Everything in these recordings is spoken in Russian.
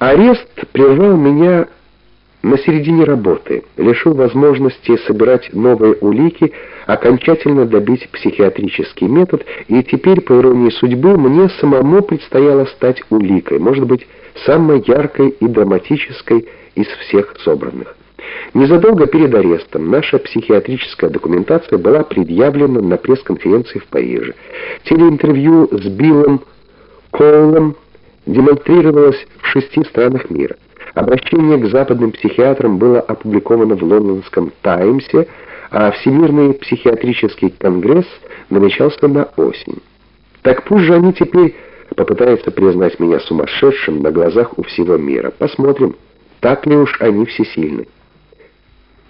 Арест прервал меня на середине работы, лишил возможности собирать новые улики, окончательно добить психиатрический метод, и теперь, по иронии судьбы, мне самому предстояло стать уликой, может быть, самой яркой и драматической из всех собранных. Незадолго перед арестом наша психиатрическая документация была предъявлена на пресс-конференции в Париже. Телеинтервью с Биллом Коулом демонстрировалось в шести странах мира. Обращение к западным психиатрам было опубликовано в лондонском «Таймсе», а Всемирный психиатрический конгресс намечался на осень. Так пусть же они теперь попытаются признать меня сумасшедшим на глазах у всего мира. Посмотрим, так ли уж они всесильны.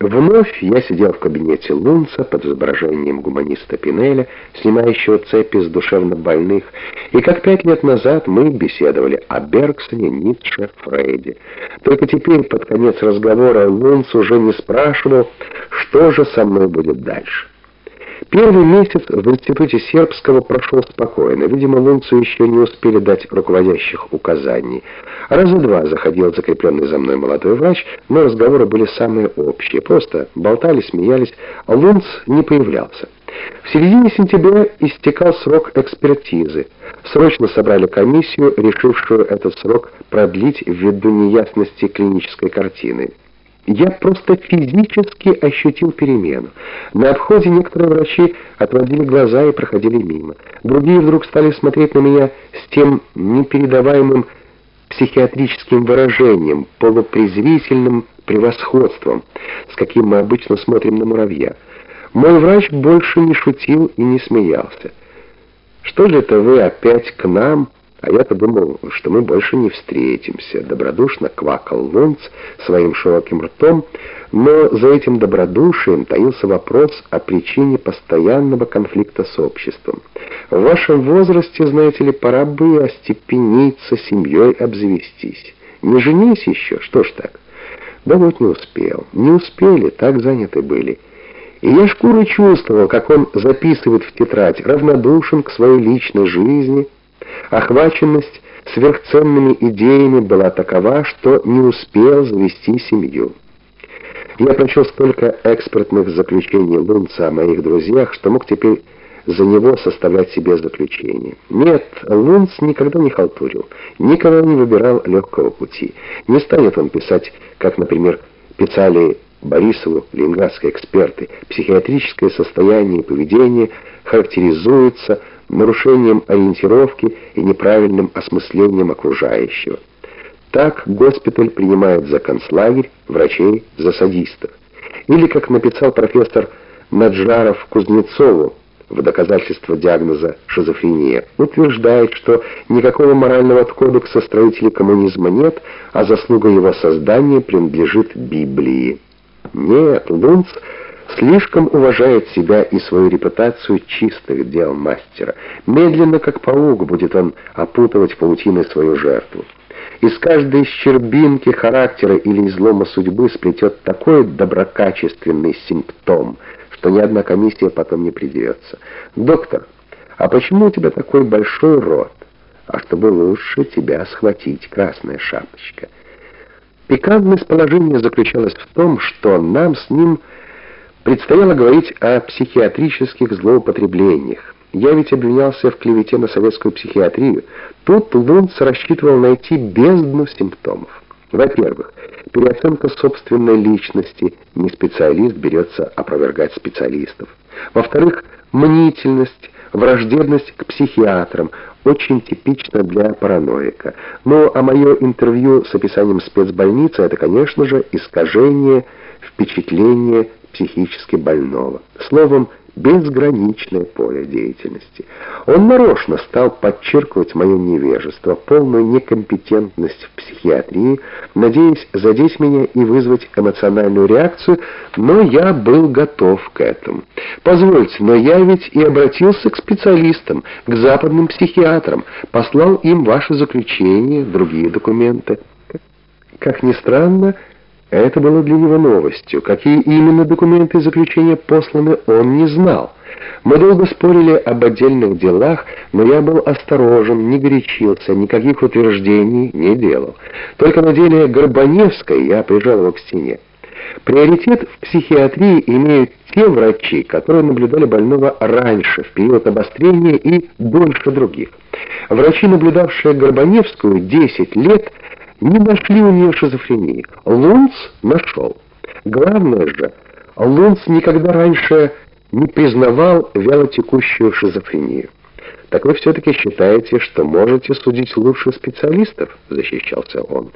Вновь я сидел в кабинете Лунца под изображением гуманиста Пинеля, снимающего цепи с душевнобольных, и как пять лет назад мы беседовали о Бергсоне, Ницше, Фрейде. Только теперь, под конец разговора, Лунц уже не спрашивал, что же со мной будет дальше. Первый месяц в институте сербского прошел спокойно. Видимо, Лунцу еще не успели дать руководящих указаний. Раза два заходил закрепленный за мной молодой врач, но разговоры были самые общие. Просто болтали, смеялись, а Лунц не появлялся. В середине сентября истекал срок экспертизы. Срочно собрали комиссию, решившую этот срок продлить ввиду неясности клинической картины. Я просто физически ощутил перемену. На обходе некоторые врачи отводили глаза и проходили мимо. Другие вдруг стали смотреть на меня с тем непередаваемым психиатрическим выражением, полупрезвительным превосходством, с каким мы обычно смотрим на муравья. Мой врач больше не шутил и не смеялся. «Что же это вы опять к нам?» А я-то думал, что мы больше не встретимся. Добродушно квакал Лунц своим широким ртом, но за этим добродушием таился вопрос о причине постоянного конфликта с обществом. В вашем возрасте, знаете ли, пора бы остепениться, семьей обзавестись. Не женись еще, что ж так? Да вот не успел. Не успели, так заняты были. И я шкурой чувствовал, как он записывает в тетрадь, равнодушен к своей личной жизни, Охваченность сверхценными идеями была такова, что не успел завести семью. Я прочел столько экспертных заключений Лунца о моих друзьях, что мог теперь за него составлять себе заключение. Нет, Лунц никогда не халтурил, никогда не выбирал легкого пути. Не станет он писать, как, например, писали Борисову ленинградские эксперты, психиатрическое состояние и поведение характеризуется нарушением ориентировки и неправильным осмыслением окружающего. Так госпиталь принимает за концлагерь врачей за садистов. Или, как написал профессор Наджаров Кузнецову в доказательство диагноза шизофрения, утверждает, что никакого морального кодекса строителей коммунизма нет, а заслуга его создания принадлежит Библии. Нет, Лунц слишком уважает себя и свою репутацию чистых дел мастера. Медленно, как паук, будет он опутывать паутиной свою жертву. Из каждой щербинки характера или излома судьбы сплетет такой доброкачественный симптом, что ни одна комиссия потом не придется. «Доктор, а почему у тебя такой большой рот? А чтобы лучше тебя схватить, красная шапочка». Пикантность положения заключалась в том, что нам с ним предстояло говорить о психиатрических злоупотреблениях. Я ведь обвинялся в клевете на советскую психиатрию. Тут Лунц рассчитывал найти бездну симптомов. Во-первых, переоценка собственной личности. Не специалист берется опровергать специалистов. Во-вторых, мнительность, враждебность к психиатрам, очень типично для параноика. Ну, а мое интервью с описанием спецбольницы — это, конечно же, искажение впечатления психически больного. Словом, безграничное поле деятельности. Он нарочно стал подчеркивать мое невежество, полную некомпетентность в психиатрии, надеясь задеть меня и вызвать эмоциональную реакцию, но я был готов к этому. Позвольте, но я ведь и обратился к специалистам, к западным психиатрам, послал им ваши заключения, другие документы. Как ни странно, это было для него новостью. Какие именно документы заключения посланы, он не знал. Мы долго спорили об отдельных делах, но я был осторожен, не горячился, никаких утверждений не делал. Только на деле Горбаневской я прижал его к стене. Приоритет в психиатрии имеют те врачи, которые наблюдали больного раньше, в период обострения и дольше других. Врачи, наблюдавшие Горбаневскую 10 лет, не нашли у нее шизофрении. Лунц нашел. Главное же, Лунц никогда раньше не признавал вялотекущую шизофрению. «Так вы все-таки считаете, что можете судить лучше специалистов?» — защищался он.